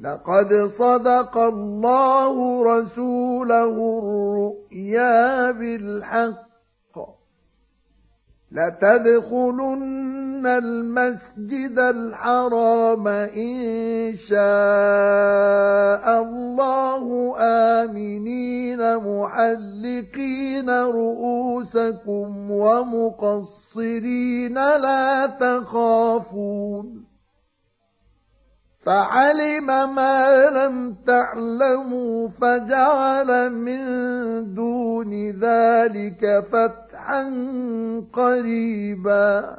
لقد صدق الله رسوله الرؤيا بالحق. لتدخلن المسجد الحرام إن شاء الله آمنين محلقين رؤوسكم ومقصرين لا تخافون. فعلم ما لم تعلموا فجعل من دون ذلك فتحا قريبا.